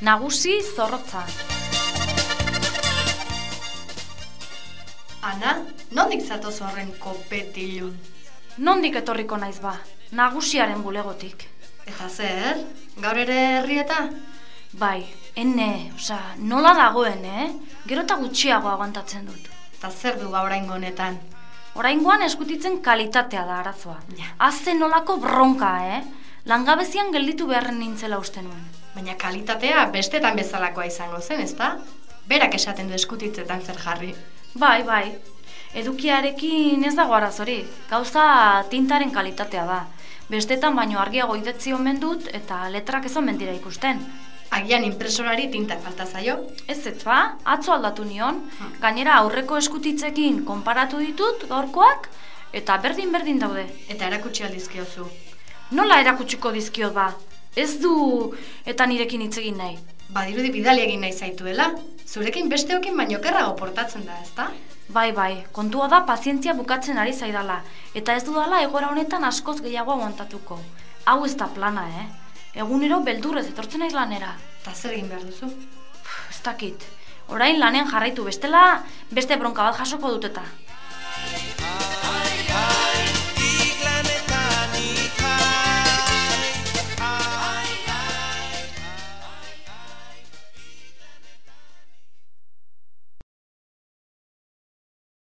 Nagusi zorrotza. Ana, nondik zatoz horren kopetilun? Nondik etorriko naiz ba? Nagusiaren bulegotik. Eta zer, gaur ere herrieta? Bai, ene, osea, nola dagoen, eh? Gero eta gutxiago aguantatzen dut. Eta zer du ba oraingo honetan? Oraingoan eskutitzen kalitatea da arazoa. Ja. Azte nolako bronka, eh? Langabezian gelditu beharren nintzela uste nuen. Baina kalitatea bestetan bezalakoa izango zen, ezta? Berak esaten du eskutitzetan zer jarri. Bai, bai. Edukiarekin ez dago arazori. Gauza tintaren kalitatea da. Bestetan baino argiago idetzi omen dut eta letrak ez omen dira ikusten. Agian impresorari tinta falta zaio? Ez ez ba, atzo aldatu nion, gainera aurreko eskutitzekin konparatu ditut gaurkoak eta berdin-berdin daude. Eta erakutsi aldizkiozu. Nola erakutsiko dizkiot ba? Ez du eta nirekin hitz egin nahi. Badirudi bidali egin nahi zaituela. Zurekin besteokin baino kerrago portatzen da, ezta? Bai, bai, kontua da pazientzia bukatzen ari zaidala, eta ez dudala egora honetan askoz gehiago aguantatuko. Hau ez da plana, eh? Egunero beldurrez etortzen naiz lanera. Eta zer egin behar duzu? Pff, ez dakit. Orain lanean jarraitu bestela, beste bronka bat jasoko dut eta.